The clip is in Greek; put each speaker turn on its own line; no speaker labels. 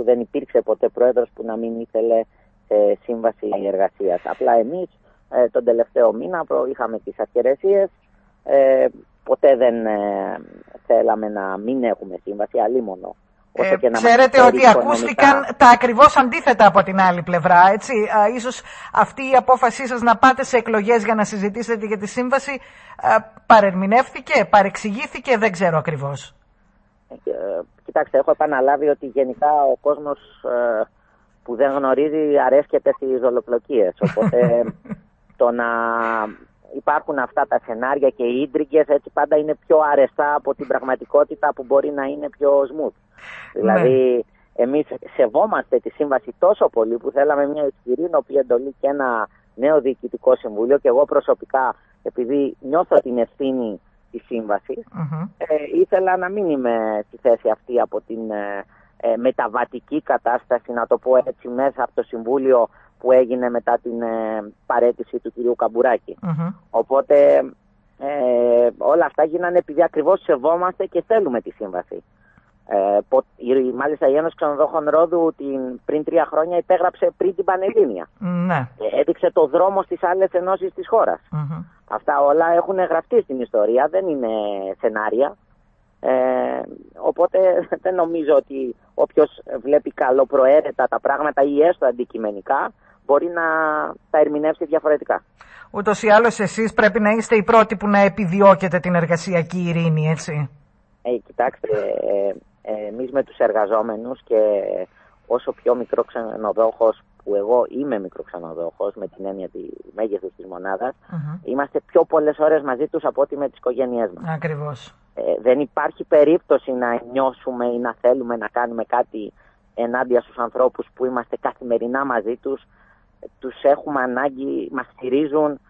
Προέδρου, δεν υπήρξε ποτέ πρόεδρος που να μην ήθελε ε, σύμβαση εργασίας. Απλά εμείς ε, τον τελευταίο μήνα είχαμε τις αυκαιρεσίες, ε, ποτέ δεν ε, θέλαμε να μην έχουμε σύμβαση, αλίμονο.
Ε, ξέρετε ότι ακούστηκαν τα ακριβώς αντίθετα από την άλλη πλευρά, έτσι. ίσως αυτή η απόφασή σας να πάτε σε εκλογές για να συζητήσετε για τη σύμβαση παρερμηνεύθηκε, παρεξηγήθηκε, δεν ξέρω ακριβώς.
Ε, κοιτάξτε, έχω επαναλάβει ότι γενικά ο κόσμος ε, που δεν γνωρίζει αρέσκεται στις δολοπλοκίες. Οπότε το να υπάρχουν αυτά τα σενάρια και οι ίντριγκες έτσι πάντα είναι πιο αρεστά από την πραγματικότητα που μπορεί να είναι πιο smooth. Ναι. Δηλαδή εμείς σεβόμαστε τη σύμβαση τόσο πολύ που θέλαμε μια ισχυρή νοπή εντολή και ένα νέο διοικητικό συμβούλιο και εγώ προσωπικά επειδή νιώθω την ευθύνη τη συμβαση ε, ήθελα να μην είμαι στη θέση αυτή από την ε, ε, μεταβατική κατάσταση, να το πω έτσι, μέσα από το Συμβούλιο που έγινε μετά την ε, παρέτηση του κυρίου Οπότε ε, όλα αυτά γίνανε επειδή ακριβώς σεβόμαστε και θέλουμε τη σύμβαση. Ε, μάλιστα η Ένωση Ξενοδόχων Ρόδου την, πριν τρία χρόνια υπέγραψε πριν την Πανελλήνια.
Ναι.
έδειξε το δρόμο στις άλλες ενώσεις της χώρας. Αυτά όλα έχουν γραφτεί στην ιστορία, δεν είναι σενάρια. Ε, οπότε δεν νομίζω ότι όποιος βλέπει καλοπροαίρετα τα πράγματα ή έστω αντικειμενικά μπορεί να τα ερμηνεύσει διαφορετικά.
Ούτως ή άλλως εσείς πρέπει να είστε οι πρώτοι που να επιδιώκετε την εργασιακή ειρήνη, έτσι.
Ε, κοιτάξτε, ε, ε, εμείς με τους εργαζόμενους και όσο πιο μικρό ξενοδόχος, που εγώ είμαι μικρό ξενοδόχο με την έννοια τη μέγεθου της μονάδας, είμαστε πιο πολλές ώρες μαζί τους από ότι με τις οικογένειές μας.
Ακριβώς.
Ε, δεν υπάρχει περίπτωση να νιώσουμε ή να θέλουμε να κάνουμε κάτι ενάντια στους ανθρώπους που είμαστε καθημερινά μαζί τους τους έχουμε ανάγκη, μας στηρίζουν,